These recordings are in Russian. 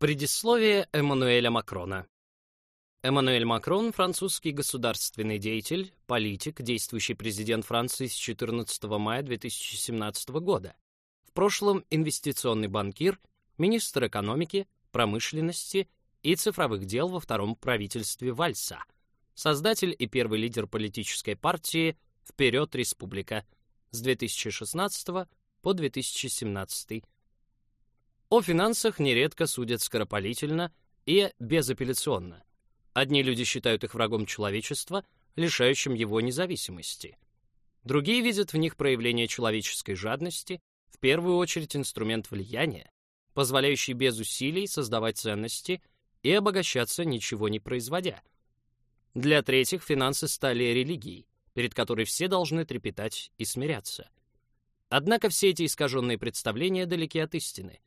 Предисловие Эммануэля Макрона. Эммануэль Макрон – французский государственный деятель, политик, действующий президент Франции с 14 мая 2017 года. В прошлом инвестиционный банкир, министр экономики, промышленности и цифровых дел во втором правительстве Вальса, создатель и первый лидер политической партии «Вперед, Республика» с 2016 по 2017 о финансах нередко судят скоропалительно и безапелляционно. Одни люди считают их врагом человечества, лишающим его независимости. Другие видят в них проявление человеческой жадности, в первую очередь инструмент влияния, позволяющий без усилий создавать ценности и обогащаться, ничего не производя. Для третьих финансы стали религией, перед которой все должны трепетать и смиряться. Однако все эти искаженные представления далеки от истины.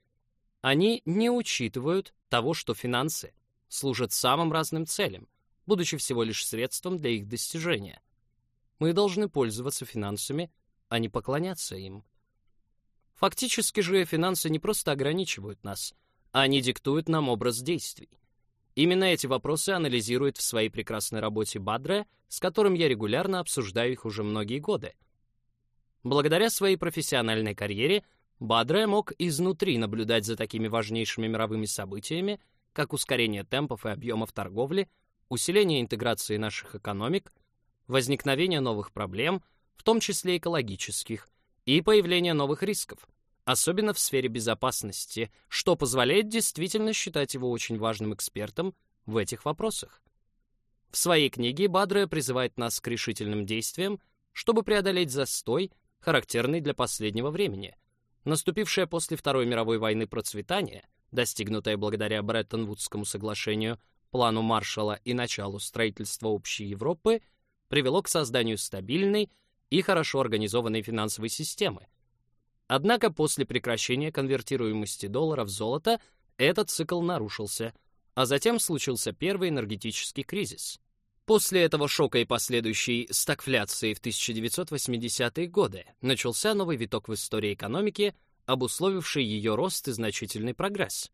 Они не учитывают того, что финансы служат самым разным целям, будучи всего лишь средством для их достижения. Мы должны пользоваться финансами, а не поклоняться им. Фактически же финансы не просто ограничивают нас, они диктуют нам образ действий. Именно эти вопросы анализирует в своей прекрасной работе Бадре, с которым я регулярно обсуждаю их уже многие годы. Благодаря своей профессиональной карьере Бадре мог изнутри наблюдать за такими важнейшими мировыми событиями, как ускорение темпов и объемов торговли, усиление интеграции наших экономик, возникновение новых проблем, в том числе экологических, и появление новых рисков, особенно в сфере безопасности, что позволяет действительно считать его очень важным экспертом в этих вопросах. В своей книге Бадре призывает нас к решительным действиям, чтобы преодолеть застой, характерный для последнего времени, Наступившее после Второй мировой войны процветание, достигнутое благодаря Бреттон-Вудскому соглашению, плану Маршалла и началу строительства общей Европы, привело к созданию стабильной и хорошо организованной финансовой системы. Однако после прекращения конвертируемости доллара в золото этот цикл нарушился, а затем случился первый энергетический кризис. После этого шока и последующей стагфляции в 1980-е годы начался новый виток в истории экономики, обусловивший ее рост и значительный прогресс.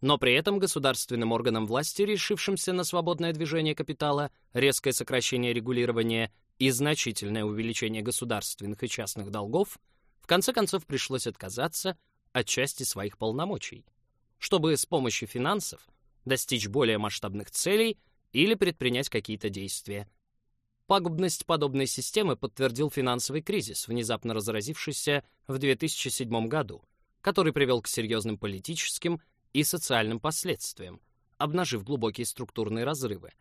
Но при этом государственным органам власти, решившимся на свободное движение капитала, резкое сокращение регулирования и значительное увеличение государственных и частных долгов, в конце концов пришлось отказаться от части своих полномочий, чтобы с помощью финансов достичь более масштабных целей – или предпринять какие-то действия. Пагубность подобной системы подтвердил финансовый кризис, внезапно разразившийся в 2007 году, который привел к серьезным политическим и социальным последствиям, обнажив глубокие структурные разрывы.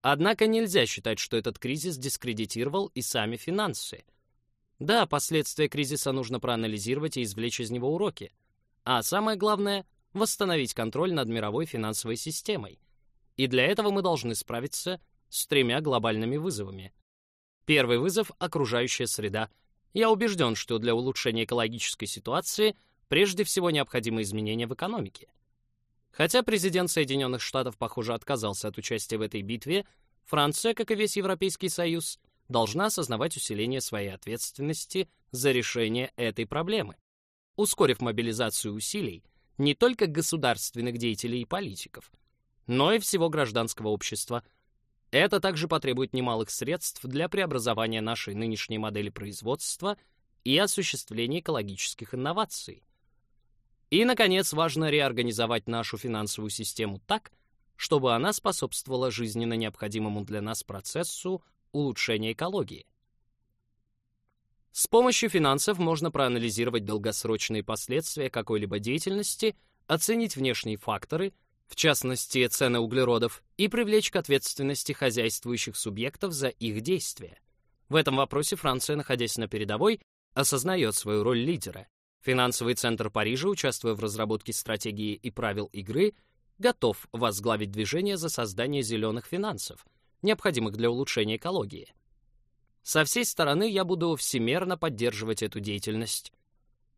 Однако нельзя считать, что этот кризис дискредитировал и сами финансы. Да, последствия кризиса нужно проанализировать и извлечь из него уроки. А самое главное — восстановить контроль над мировой финансовой системой — и для этого мы должны справиться с тремя глобальными вызовами. Первый вызов — окружающая среда. Я убежден, что для улучшения экологической ситуации прежде всего необходимы изменения в экономике. Хотя президент Соединенных Штатов, похоже, отказался от участия в этой битве, Франция, как и весь Европейский Союз, должна осознавать усиление своей ответственности за решение этой проблемы, ускорив мобилизацию усилий не только государственных деятелей и политиков, но и всего гражданского общества. Это также потребует немалых средств для преобразования нашей нынешней модели производства и осуществления экологических инноваций. И, наконец, важно реорганизовать нашу финансовую систему так, чтобы она способствовала жизненно необходимому для нас процессу улучшения экологии. С помощью финансов можно проанализировать долгосрочные последствия какой-либо деятельности, оценить внешние факторы, в частности цены углеродов, и привлечь к ответственности хозяйствующих субъектов за их действия. В этом вопросе Франция, находясь на передовой, осознает свою роль лидера. Финансовый центр Парижа, участвуя в разработке стратегии и правил игры, готов возглавить движение за создание зеленых финансов, необходимых для улучшения экологии. Со всей стороны я буду всемерно поддерживать эту деятельность.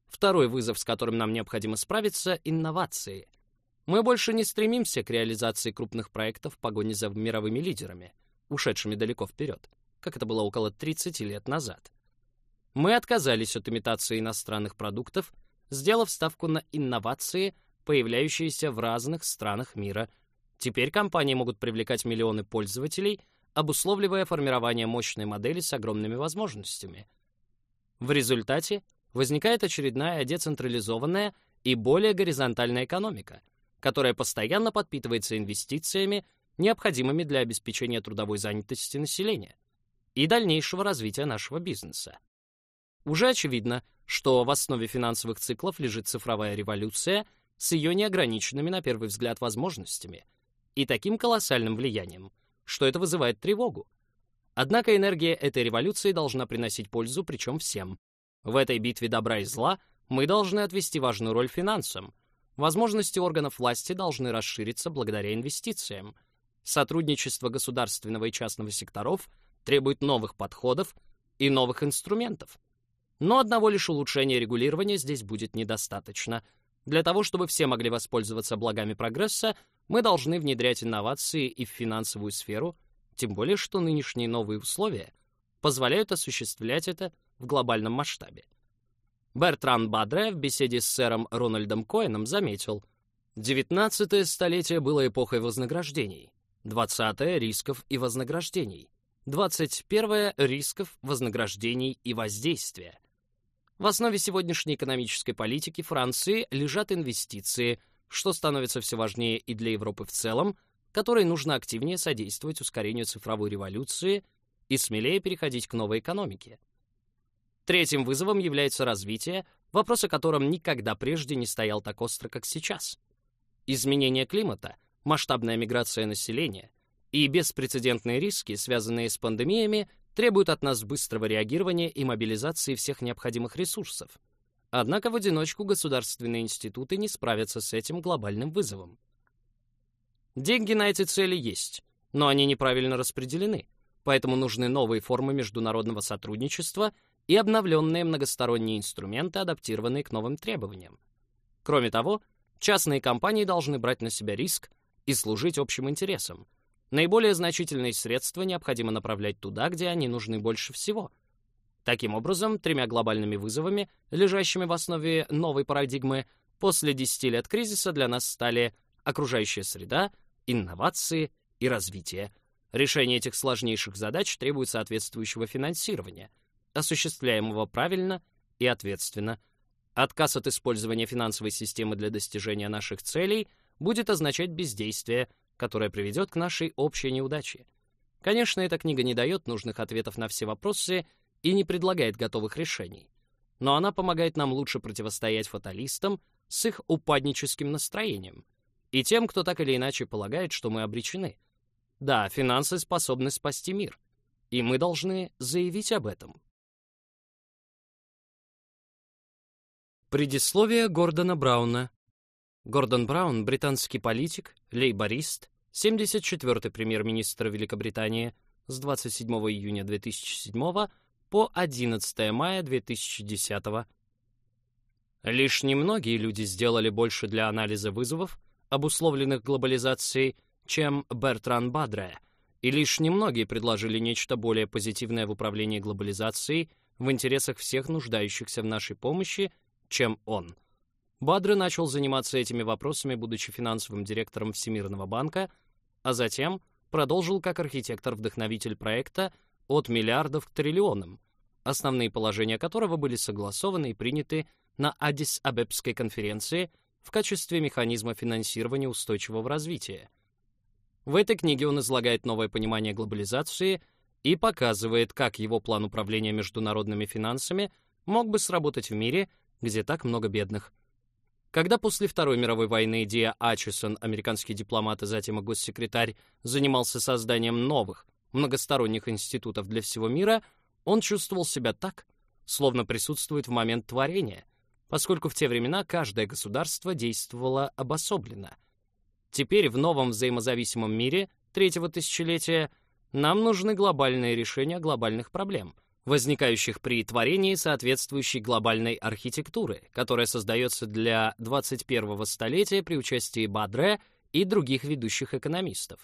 Второй вызов, с которым нам необходимо справиться — инновации — мы больше не стремимся к реализации крупных проектов в погоне за мировыми лидерами, ушедшими далеко вперед, как это было около 30 лет назад. Мы отказались от имитации иностранных продуктов, сделав ставку на инновации, появляющиеся в разных странах мира. Теперь компании могут привлекать миллионы пользователей, обусловливая формирование мощной модели с огромными возможностями. В результате возникает очередная децентрализованная и более горизонтальная экономика, которая постоянно подпитывается инвестициями, необходимыми для обеспечения трудовой занятости населения и дальнейшего развития нашего бизнеса. Уже очевидно, что в основе финансовых циклов лежит цифровая революция с ее неограниченными на первый взгляд возможностями и таким колоссальным влиянием, что это вызывает тревогу. Однако энергия этой революции должна приносить пользу причем всем. В этой битве добра и зла мы должны отвести важную роль финансам. Возможности органов власти должны расшириться благодаря инвестициям. Сотрудничество государственного и частного секторов требует новых подходов и новых инструментов. Но одного лишь улучшения регулирования здесь будет недостаточно. Для того, чтобы все могли воспользоваться благами прогресса, мы должны внедрять инновации и в финансовую сферу, тем более что нынешние новые условия позволяют осуществлять это в глобальном масштабе. Бертран Бадре в беседе с сэром Рональдом Коэном заметил, «19 столетие было эпохой вознаграждений, 20 рисков и вознаграждений, 21 рисков, вознаграждений и воздействия. В основе сегодняшней экономической политики Франции лежат инвестиции, что становится все важнее и для Европы в целом, которой нужно активнее содействовать ускорению цифровой революции и смелее переходить к новой экономике. Третьим вызовом является развитие, вопрос о котором никогда прежде не стоял так остро, как сейчас. Изменение климата, масштабная миграция населения и беспрецедентные риски, связанные с пандемиями, требуют от нас быстрого реагирования и мобилизации всех необходимых ресурсов. Однако в одиночку государственные институты не справятся с этим глобальным вызовом. Деньги на эти цели есть, но они неправильно распределены, поэтому нужны новые формы международного сотрудничества и обновленные многосторонние инструменты, адаптированные к новым требованиям. Кроме того, частные компании должны брать на себя риск и служить общим интересам, Наиболее значительные средства необходимо направлять туда, где они нужны больше всего. Таким образом, тремя глобальными вызовами, лежащими в основе новой парадигмы, после 10 лет кризиса для нас стали окружающая среда, инновации и развитие. Решение этих сложнейших задач требует соответствующего финансирования, осуществляемого правильно и ответственно. Отказ от использования финансовой системы для достижения наших целей будет означать бездействие – которая приведет к нашей общей неудаче. Конечно, эта книга не дает нужных ответов на все вопросы и не предлагает готовых решений. Но она помогает нам лучше противостоять фаталистам с их упадническим настроением и тем, кто так или иначе полагает, что мы обречены. Да, финансы способны спасти мир, и мы должны заявить об этом. Предисловие Гордона Брауна Гордон Браун, британский политик, лейборист, 74-й премьер-министр Великобритании с 27 июня 2007 по 11 мая 2010. Лишь немногие люди сделали больше для анализа вызовов, обусловленных глобализацией, чем Бертран Бадре, и лишь немногие предложили нечто более позитивное в управлении глобализацией в интересах всех нуждающихся в нашей помощи, чем он — Бадре начал заниматься этими вопросами, будучи финансовым директором Всемирного банка, а затем продолжил как архитектор-вдохновитель проекта «От миллиардов к триллионам», основные положения которого были согласованы и приняты на Аддис-Абебской конференции в качестве механизма финансирования устойчивого развития. В этой книге он излагает новое понимание глобализации и показывает, как его план управления международными финансами мог бы сработать в мире, где так много бедных – когда после Второй мировой войны Диа Ачесон, американский дипломат и затем и госсекретарь, занимался созданием новых, многосторонних институтов для всего мира, он чувствовал себя так, словно присутствует в момент творения, поскольку в те времена каждое государство действовало обособленно. Теперь в новом взаимозависимом мире третьего тысячелетия нам нужны глобальные решения глобальных проблем — возникающих при творении соответствующей глобальной архитектуры, которая создается для 21-го столетия при участии Бадре и других ведущих экономистов.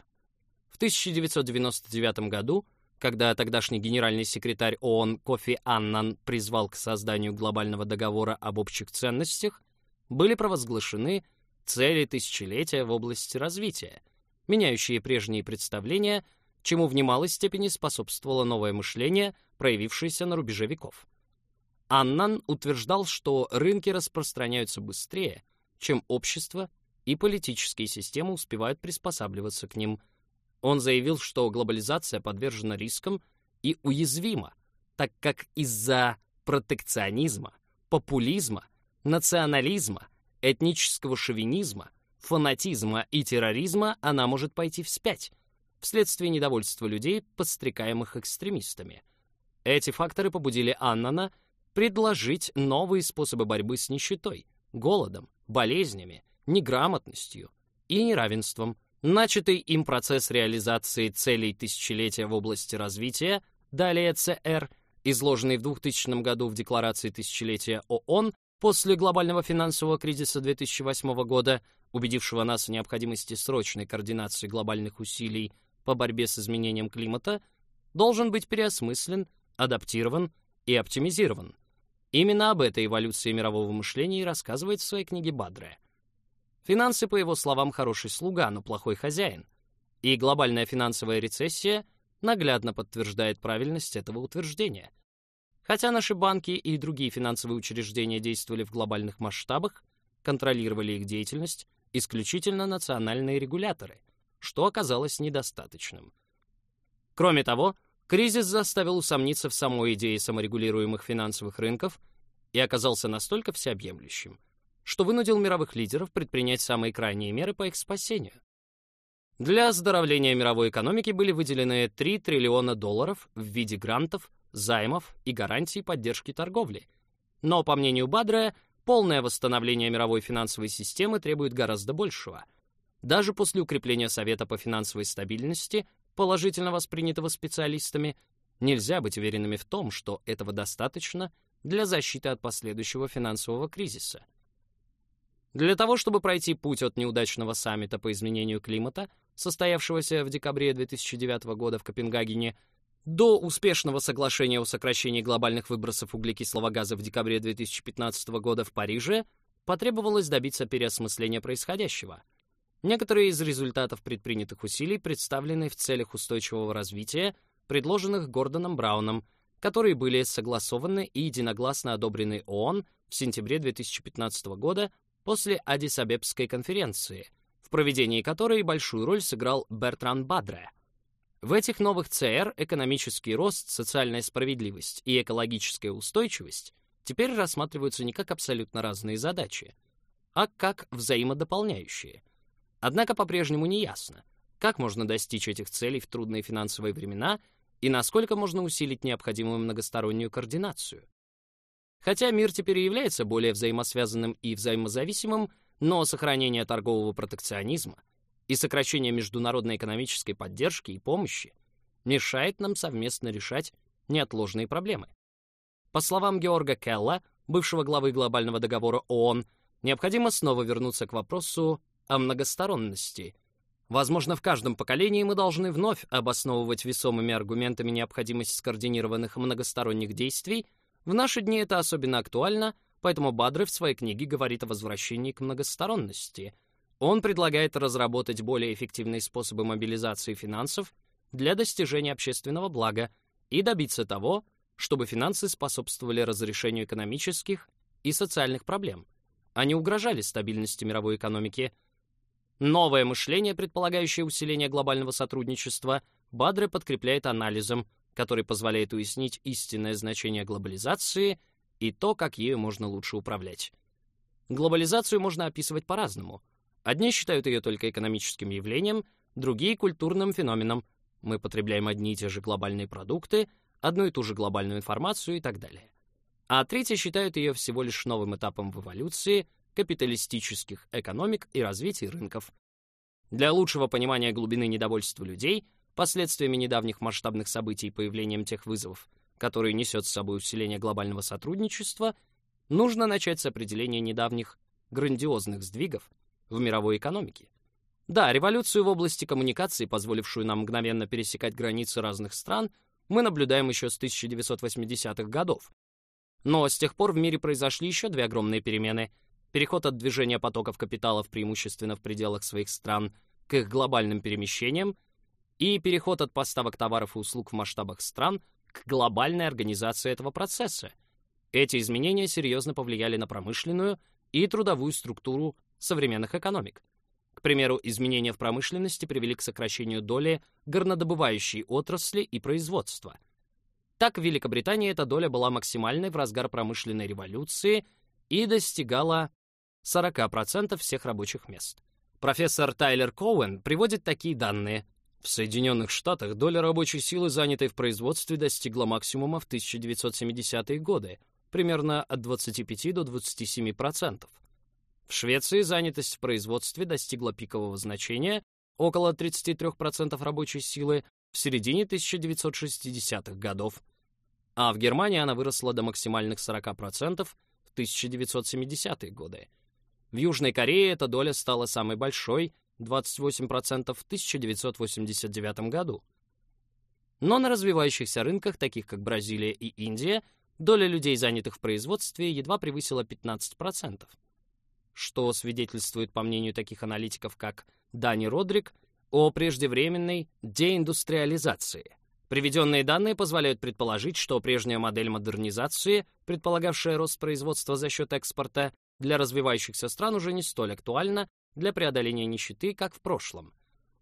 В 1999 году, когда тогдашний генеральный секретарь ООН Кофи Аннан призвал к созданию глобального договора об общих ценностях, были провозглашены цели тысячелетия в области развития, меняющие прежние представления, чему в немалой степени способствовало новое мышление, проявившееся на рубеже веков. Аннан утверждал, что рынки распространяются быстрее, чем общество и политические системы успевают приспосабливаться к ним. Он заявил, что глобализация подвержена рискам и уязвима, так как из-за протекционизма, популизма, национализма, этнического шовинизма, фанатизма и терроризма она может пойти вспять, вследствие недовольства людей, подстрекаемых экстремистами. Эти факторы побудили Аннана предложить новые способы борьбы с нищетой, голодом, болезнями, неграмотностью и неравенством. Начатый им процесс реализации целей тысячелетия в области развития, далее ЦР, изложенный в 2000 году в Декларации тысячелетия ООН после глобального финансового кризиса 2008 года, убедившего нас в необходимости срочной координации глобальных усилий по борьбе с изменением климата, должен быть переосмыслен, адаптирован и оптимизирован. Именно об этой эволюции мирового мышления и рассказывает в своей книге Бадре. Финансы, по его словам, хороший слуга, но плохой хозяин. И глобальная финансовая рецессия наглядно подтверждает правильность этого утверждения. Хотя наши банки и другие финансовые учреждения действовали в глобальных масштабах, контролировали их деятельность исключительно национальные регуляторы, что оказалось недостаточным. Кроме того, Кризис заставил усомниться в самой идее саморегулируемых финансовых рынков и оказался настолько всеобъемлющим, что вынудил мировых лидеров предпринять самые крайние меры по их спасению. Для оздоровления мировой экономики были выделены 3 триллиона долларов в виде грантов, займов и гарантий поддержки торговли. Но, по мнению Бадрея, полное восстановление мировой финансовой системы требует гораздо большего. Даже после укрепления Совета по финансовой стабильности положительно воспринятого специалистами, нельзя быть уверенными в том, что этого достаточно для защиты от последующего финансового кризиса. Для того, чтобы пройти путь от неудачного саммита по изменению климата, состоявшегося в декабре 2009 года в Копенгагене, до успешного соглашения о сокращении глобальных выбросов углекислого газа в декабре 2015 года в Париже, потребовалось добиться переосмысления происходящего — Некоторые из результатов предпринятых усилий представлены в целях устойчивого развития, предложенных Гордоном Брауном, которые были согласованы и единогласно одобрены ООН в сентябре 2015 года после Адис-Абебской конференции, в проведении которой большую роль сыграл Бертран Бадре. В этих новых ЦР экономический рост, социальная справедливость и экологическая устойчивость теперь рассматриваются не как абсолютно разные задачи, а как взаимодополняющие – Однако по-прежнему не ясно, как можно достичь этих целей в трудные финансовые времена и насколько можно усилить необходимую многостороннюю координацию. Хотя мир теперь является более взаимосвязанным и взаимозависимым, но сохранение торгового протекционизма и сокращение международной экономической поддержки и помощи мешает нам совместно решать неотложные проблемы. По словам Георга Келла, бывшего главы глобального договора ООН, необходимо снова вернуться к вопросу о многосторонности. Возможно, в каждом поколении мы должны вновь обосновывать весомыми аргументами необходимость скоординированных многосторонних действий. В наши дни это особенно актуально, поэтому Бадре в своей книге говорит о возвращении к многосторонности. Он предлагает разработать более эффективные способы мобилизации финансов для достижения общественного блага и добиться того, чтобы финансы способствовали разрешению экономических и социальных проблем, не угрожали стабильности мировой экономики – Новое мышление, предполагающее усиление глобального сотрудничества, Бадре подкрепляет анализом, который позволяет уяснить истинное значение глобализации и то, как ею можно лучше управлять. Глобализацию можно описывать по-разному. Одни считают ее только экономическим явлением, другие — культурным феноменом. Мы потребляем одни и те же глобальные продукты, одну и ту же глобальную информацию и так далее. А третьи считают ее всего лишь новым этапом в эволюции — капиталистических экономик и развития рынков. Для лучшего понимания глубины недовольства людей, последствиями недавних масштабных событий и появлением тех вызовов, которые несет с собой усиление глобального сотрудничества, нужно начать с определения недавних грандиозных сдвигов в мировой экономике. Да, революцию в области коммуникаций, позволившую нам мгновенно пересекать границы разных стран, мы наблюдаем еще с 1980-х годов. Но с тех пор в мире произошли еще две огромные перемены — переход от движения потоков капиталов преимущественно в пределах своих стран к их глобальным перемещениям и переход от поставок товаров и услуг в масштабах стран к глобальной организации этого процесса. Эти изменения серьезно повлияли на промышленную и трудовую структуру современных экономик. К примеру, изменения в промышленности привели к сокращению доли горнодобывающей отрасли и производства. Так, в Великобритании эта доля была максимальной в разгар промышленной революции и достигала 40% всех рабочих мест. Профессор Тайлер Коуэн приводит такие данные. В Соединенных Штатах доля рабочей силы, занятой в производстве, достигла максимума в 1970-е годы, примерно от 25 до 27%. В Швеции занятость в производстве достигла пикового значения около 33% рабочей силы в середине 1960-х годов, а в Германии она выросла до максимальных 40% в 1970-е годы. В Южной Корее эта доля стала самой большой 28% в 1989 году. Но на развивающихся рынках, таких как Бразилия и Индия, доля людей, занятых в производстве, едва превысила 15%, что свидетельствует, по мнению таких аналитиков, как Дани Родрик, о преждевременной деиндустриализации. Приведенные данные позволяют предположить, что прежняя модель модернизации, предполагавшая рост производства за счет экспорта, для развивающихся стран уже не столь актуальна для преодоления нищеты, как в прошлом.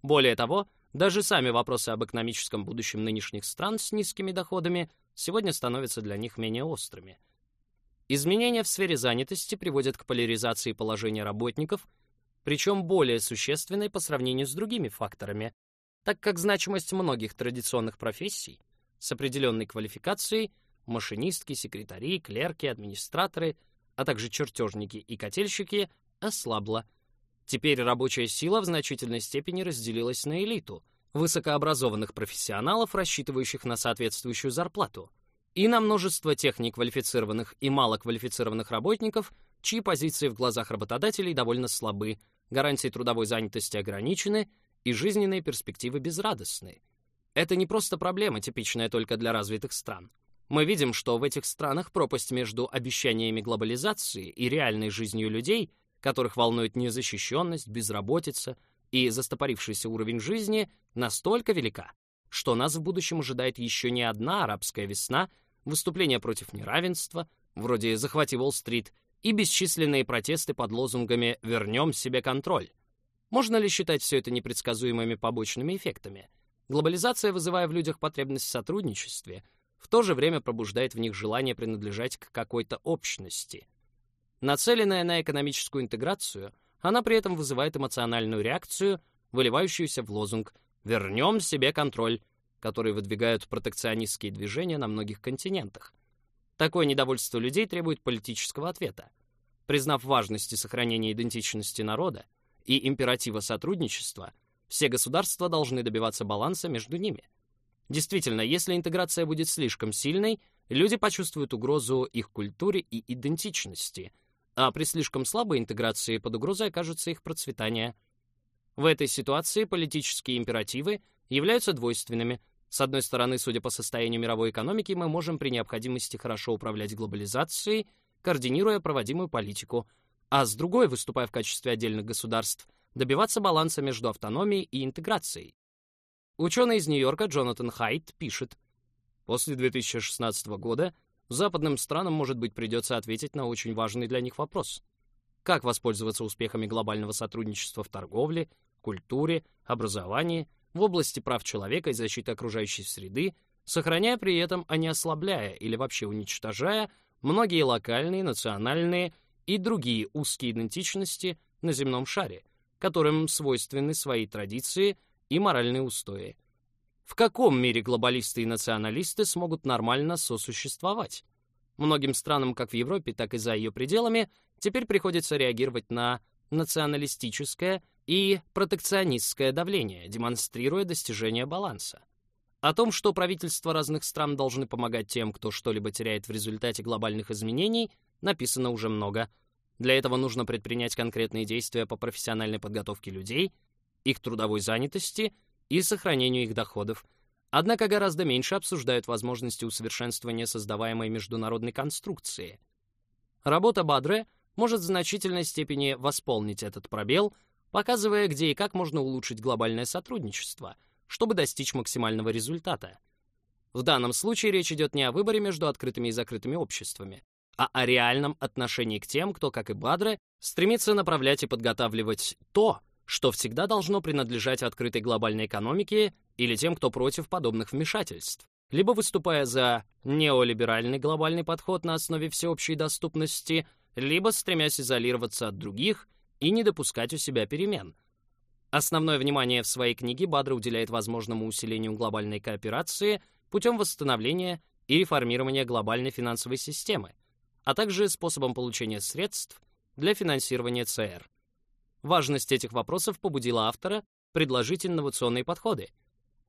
Более того, даже сами вопросы об экономическом будущем нынешних стран с низкими доходами сегодня становятся для них менее острыми. Изменения в сфере занятости приводят к поляризации положения работников, причем более существенной по сравнению с другими факторами, так как значимость многих традиционных профессий с определенной квалификацией машинистки, секретари, клерки, администраторы, а также чертежники и котельщики ослабла – Теперь рабочая сила в значительной степени разделилась на элиту, высокообразованных профессионалов, рассчитывающих на соответствующую зарплату, и на множество тех неквалифицированных и малоквалифицированных работников, чьи позиции в глазах работодателей довольно слабы, гарантии трудовой занятости ограничены и жизненные перспективы безрадостны. Это не просто проблема, типичная только для развитых стран. Мы видим, что в этих странах пропасть между обещаниями глобализации и реальной жизнью людей которых волнует незащищенность, безработица и застопорившийся уровень жизни, настолько велика, что нас в будущем ожидает еще не одна арабская весна, выступления против неравенства, вроде «Захвати Уолл-стрит», и бесчисленные протесты под лозунгами «Вернем себе контроль». Можно ли считать все это непредсказуемыми побочными эффектами? Глобализация, вызывая в людях потребность в сотрудничестве, в то же время пробуждает в них желание принадлежать к какой-то общности – Нацеленная на экономическую интеграцию, она при этом вызывает эмоциональную реакцию, выливающуюся в лозунг «Вернем себе контроль», который выдвигают протекционистские движения на многих континентах. Такое недовольство людей требует политического ответа. Признав важность и сохранение идентичности народа и императива сотрудничества, все государства должны добиваться баланса между ними. Действительно, если интеграция будет слишком сильной, люди почувствуют угрозу их культуре и идентичности – а при слишком слабой интеграции под угрозой окажется их процветание. В этой ситуации политические императивы являются двойственными. С одной стороны, судя по состоянию мировой экономики, мы можем при необходимости хорошо управлять глобализацией, координируя проводимую политику, а с другой, выступая в качестве отдельных государств, добиваться баланса между автономией и интеграцией. Ученый из Нью-Йорка Джонатан Хайт пишет, «После 2016 года западным странам, может быть, придется ответить на очень важный для них вопрос. Как воспользоваться успехами глобального сотрудничества в торговле, культуре, образовании, в области прав человека и защиты окружающей среды, сохраняя при этом, а не ослабляя или вообще уничтожая многие локальные, национальные и другие узкие идентичности на земном шаре, которым свойственны свои традиции и моральные устои. В каком мире глобалисты и националисты смогут нормально сосуществовать? Многим странам, как в Европе, так и за ее пределами, теперь приходится реагировать на националистическое и протекционистское давление, демонстрируя достижение баланса. О том, что правительства разных стран должны помогать тем, кто что-либо теряет в результате глобальных изменений, написано уже много. Для этого нужно предпринять конкретные действия по профессиональной подготовке людей, их трудовой занятости — и сохранению их доходов, однако гораздо меньше обсуждают возможности усовершенствования создаваемой международной конструкции. Работа Бадре может в значительной степени восполнить этот пробел, показывая, где и как можно улучшить глобальное сотрудничество, чтобы достичь максимального результата. В данном случае речь идет не о выборе между открытыми и закрытыми обществами, а о реальном отношении к тем, кто, как и Бадре, стремится направлять и подготавливать то, что всегда должно принадлежать открытой глобальной экономике или тем, кто против подобных вмешательств, либо выступая за неолиберальный глобальный подход на основе всеобщей доступности, либо стремясь изолироваться от других и не допускать у себя перемен. Основное внимание в своей книге Бадра уделяет возможному усилению глобальной кооперации путем восстановления и реформирования глобальной финансовой системы, а также способом получения средств для финансирования ЦР. Важность этих вопросов побудила автора предложить инновационные подходы.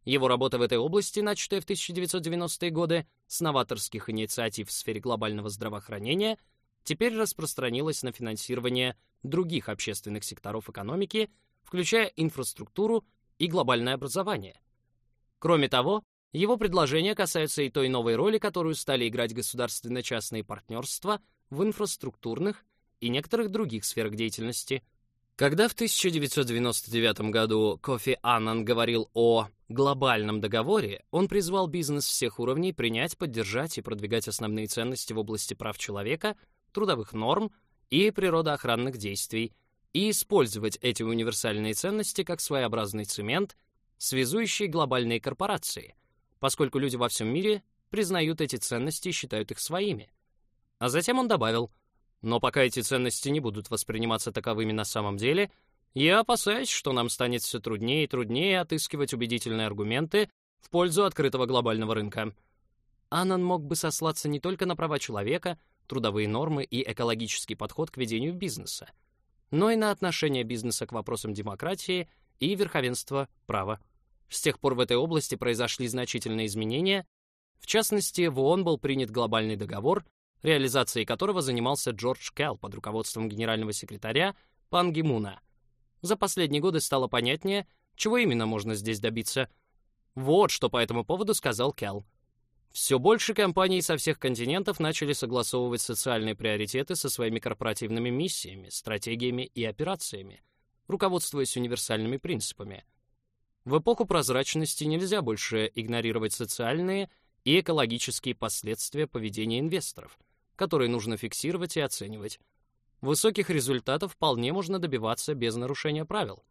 Его работа в этой области, начатая в 1990-е годы с новаторских инициатив в сфере глобального здравоохранения, теперь распространилась на финансирование других общественных секторов экономики, включая инфраструктуру и глобальное образование. Кроме того, его предложения касаются и той новой роли, которую стали играть государственно-частные партнерства в инфраструктурных и некоторых других сферах деятельности. Когда в 1999 году Кофи Аннан говорил о глобальном договоре, он призвал бизнес всех уровней принять, поддержать и продвигать основные ценности в области прав человека, трудовых норм и природоохранных действий, и использовать эти универсальные ценности как своеобразный цемент, связующий глобальные корпорации, поскольку люди во всем мире признают эти ценности и считают их своими. А затем он добавил, но пока эти ценности не будут восприниматься таковыми на самом деле, я опасаюсь, что нам станет все труднее и труднее отыскивать убедительные аргументы в пользу открытого глобального рынка. Аннан мог бы сослаться не только на права человека, трудовые нормы и экологический подход к ведению бизнеса, но и на отношение бизнеса к вопросам демократии и верховенства права. С тех пор в этой области произошли значительные изменения. В частности, в ООН был принят глобальный договор, реализацией которого занимался Джордж Келл под руководством генерального секретаря Пан Ги Муна. За последние годы стало понятнее, чего именно можно здесь добиться. Вот что по этому поводу сказал Келл. Все больше компаний со всех континентов начали согласовывать социальные приоритеты со своими корпоративными миссиями, стратегиями и операциями, руководствуясь универсальными принципами — в эпоху прозрачности нельзя больше игнорировать социальные и экологические последствия поведения инвесторов, которые нужно фиксировать и оценивать. Высоких результатов вполне можно добиваться без нарушения правил.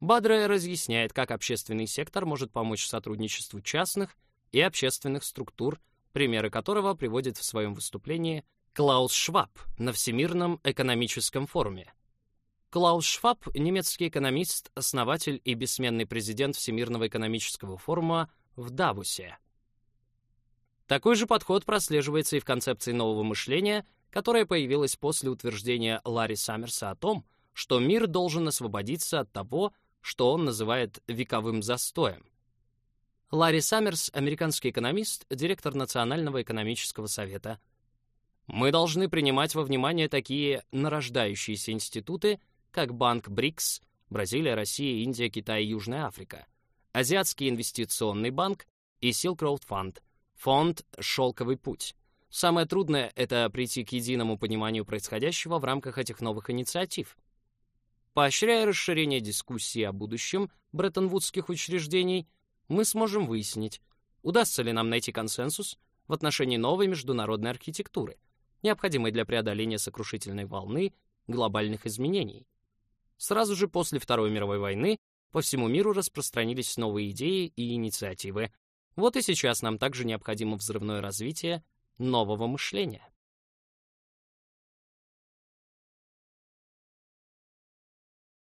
Бадре разъясняет, как общественный сектор может помочь сотрудничеству частных и общественных структур, примеры которого приводит в своем выступлении Клаус Шваб на Всемирном экономическом форуме. Клаус Шваб — немецкий экономист, основатель и бессменный президент Всемирного экономического форума в Давусе. Такой же подход прослеживается и в концепции нового мышления, которая появилась после утверждения Ларри Саммерса о том, что мир должен освободиться от того, что он называет вековым застоем. Ларри Саммерс — американский экономист, директор Национального экономического совета. Мы должны принимать во внимание такие нарождающиеся институты, как банк БРИКС, Бразилия, Россия, Индия, Китай и Южная Африка, Азиатский инвестиционный банк и Silk Road Fund, фонд «Шелковый путь». Самое трудное — это прийти к единому пониманию происходящего в рамках этих новых инициатив. Поощряя расширение дискуссии о будущем Бреттон-Вудских учреждений, мы сможем выяснить, удастся ли нам найти консенсус в отношении новой международной архитектуры, необходимой для преодоления сокрушительной волны глобальных изменений. Сразу же после Второй мировой войны по всему миру распространились новые идеи и инициативы. Вот и сейчас нам также необходимо взрывное развитие нового мышления.